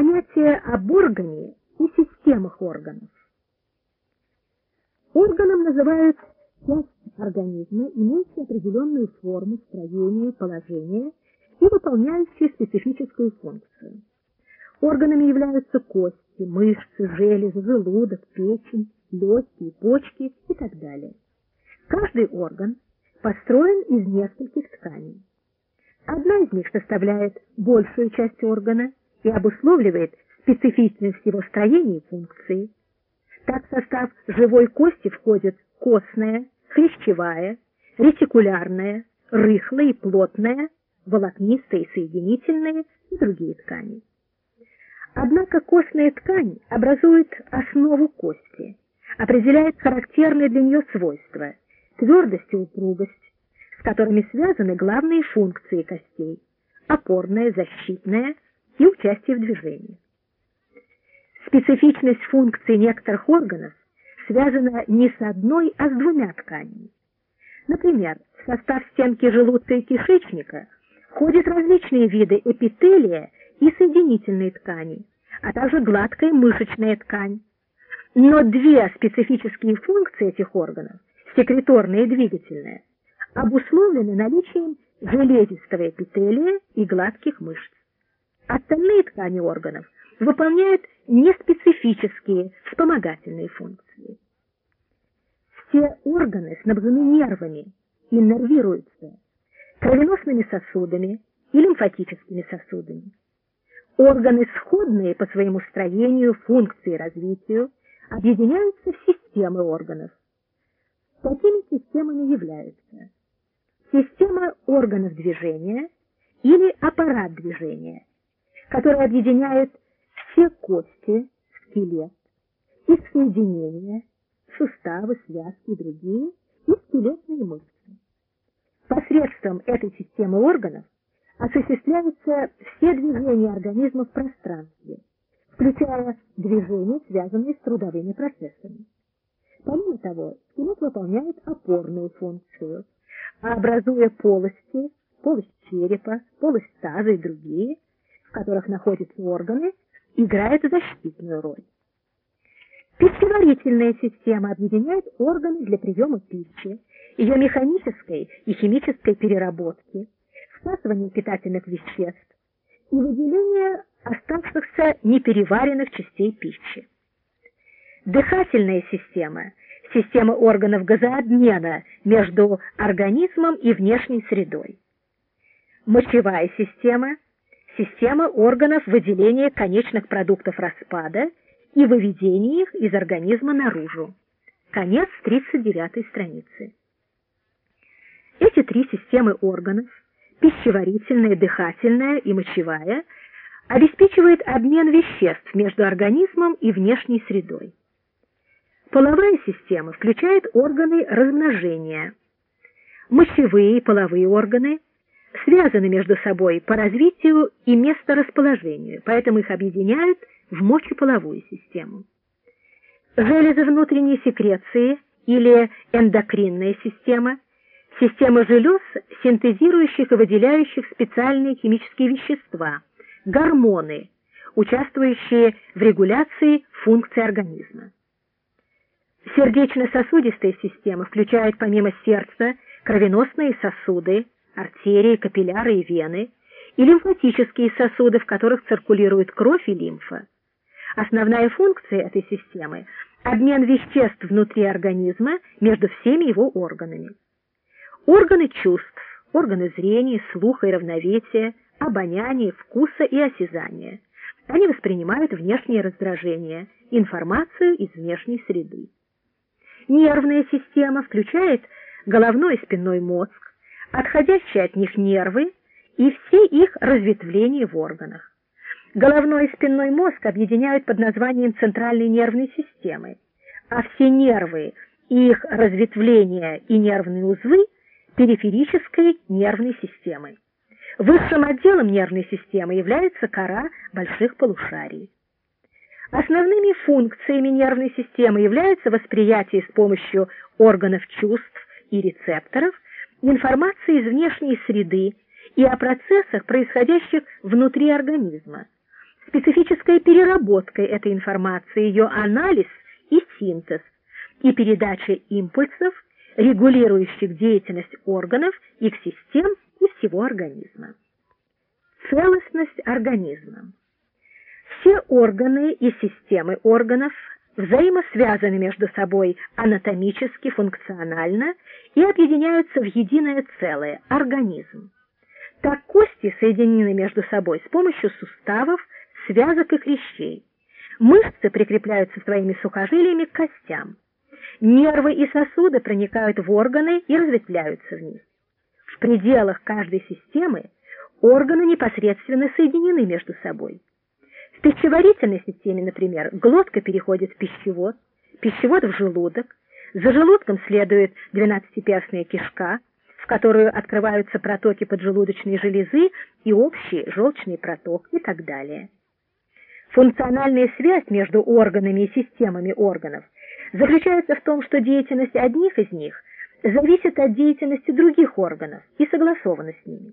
Понятие об органе и системах органов. Органом называют часть организма, имеющая определенную форму, строение, положение и выполняющая специфическую функцию. Органами являются кости, мышцы, железы, желудок, печень, легкие, почки и так далее. Каждый орган построен из нескольких тканей. Одна из них составляет большую часть органа и обусловливает специфичность его строения и функции. Так в состав живой кости входят костная, хрящевая, ретикулярная, рыхлая и плотная, волокнистая и соединительная и другие ткани. Однако костная ткань образует основу кости, определяет характерные для нее свойства – твердость и упругость, с которыми связаны главные функции костей – опорная, защитная и участие в движении. Специфичность функций некоторых органов связана не с одной, а с двумя тканями. Например, в состав стенки желудка и кишечника входят различные виды эпителия и соединительной ткани, а также гладкая мышечная ткань. Но две специфические функции этих органов, секреторная и двигательная, обусловлены наличием железистого эпителия и гладких мышц. Остальные ткани органов выполняют неспецифические вспомогательные функции. Все органы снабжены нервами и нервируются кровеносными сосудами и лимфатическими сосудами. Органы, сходные по своему строению, функции и развитию, объединяются в системы органов. Такими системами являются система органов движения или аппарат движения, который объединяет все кости, скелет, их соединения, суставы, связки и другие, и скелетные мышцы. Посредством этой системы органов осуществляются все движения организма в пространстве, включая движения, связанные с трудовыми процессами. Помимо того, скелет выполняет опорную функцию, образуя полости, полость черепа, полость таза и другие, в которых находятся органы, играет защитную роль. Пищеварительная система объединяет органы для приема пищи, ее механической и химической переработки, всасывания питательных веществ и выделения оставшихся непереваренных частей пищи. Дыхательная система – система органов газообмена между организмом и внешней средой. Мочевая система – система органов выделения конечных продуктов распада и выведения их из организма наружу. Конец 39 страницы. Эти три системы органов пищеварительная, дыхательная и мочевая, обеспечивает обмен веществ между организмом и внешней средой. Половая система включает органы размножения. Мочевые и половые органы связаны между собой по развитию и месторасположению, поэтому их объединяют в мочеполовую систему. Железы внутренней секреции или эндокринная система – Система желез, синтезирующих и выделяющих специальные химические вещества, гормоны, участвующие в регуляции функций организма. Сердечно-сосудистая система включает помимо сердца кровеносные сосуды, артерии, капилляры и вены, и лимфатические сосуды, в которых циркулирует кровь и лимфа. Основная функция этой системы – обмен веществ внутри организма между всеми его органами. Органы чувств, органы зрения, слуха и равновесия, обоняния, вкуса и осязания. Они воспринимают внешние раздражения, информацию из внешней среды. Нервная система включает головной и спинной мозг, отходящие от них нервы и все их разветвления в органах. Головной и спинной мозг объединяют под названием центральной нервной системы, а все нервы, их разветвления и нервные узлы – периферической нервной системы. Высшим отделом нервной системы является кора больших полушарий. Основными функциями нервной системы являются восприятие с помощью органов чувств и рецепторов информации из внешней среды и о процессах, происходящих внутри организма, специфическая переработка этой информации, ее анализ и синтез, и передача импульсов, регулирующих деятельность органов, их систем и всего организма. Целостность организма. Все органы и системы органов взаимосвязаны между собой анатомически, функционально и объединяются в единое целое – организм. Так кости соединены между собой с помощью суставов, связок и хрящей. Мышцы прикрепляются своими сухожилиями к костям. Нервы и сосуды проникают в органы и разветвляются в них. В пределах каждой системы органы непосредственно соединены между собой. В пищеварительной системе, например, глотка переходит в пищевод, пищевод в желудок, за желудком следует двенадцатиперстная кишка, в которую открываются протоки поджелудочной железы и общий желчный проток и так далее. Функциональная связь между органами и системами органов заключается в том, что деятельность одних из них зависит от деятельности других органов и согласована с ними.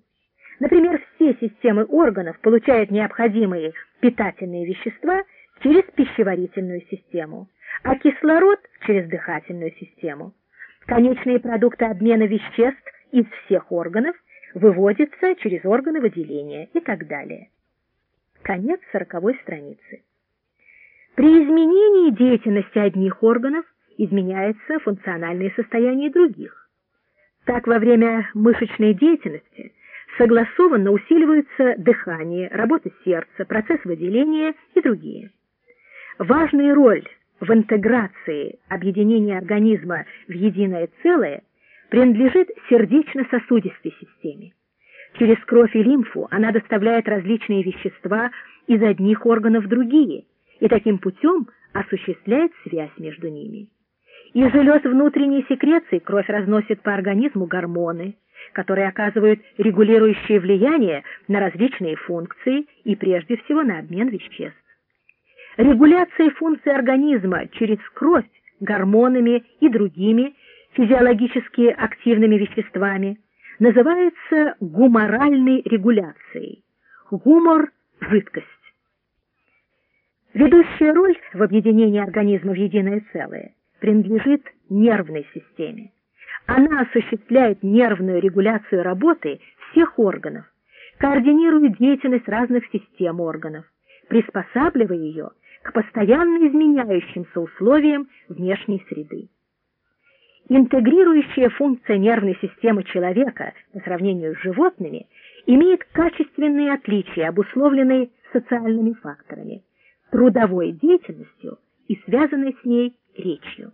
Например, все системы органов получают необходимые питательные вещества через пищеварительную систему, а кислород через дыхательную систему. Конечные продукты обмена веществ из всех органов выводятся через органы выделения и так далее. Конец сороковой страницы. При изменении деятельности одних органов изменяется функциональное состояние других. Так, во время мышечной деятельности согласованно усиливаются дыхание, работа сердца, процесс выделения и другие. Важную роль в интеграции объединения организма в единое целое принадлежит сердечно-сосудистой системе. Через кровь и лимфу она доставляет различные вещества из одних органов в другие и таким путем осуществляет связь между ними. Из желез внутренней секреции кровь разносит по организму гормоны, которые оказывают регулирующее влияние на различные функции и прежде всего на обмен веществ. Регуляция функций организма через кровь гормонами и другими физиологически активными веществами называется гуморальной регуляцией. Гумор – жидкость. Ведущая роль в объединении организма в единое целое принадлежит нервной системе. Она осуществляет нервную регуляцию работы всех органов, координирует деятельность разных систем органов, приспосабливая ее к постоянно изменяющимся условиям внешней среды. Интегрирующая функция нервной системы человека по сравнению с животными имеет качественные отличия, обусловленные социальными факторами, трудовой деятельностью и связанной с ней речью.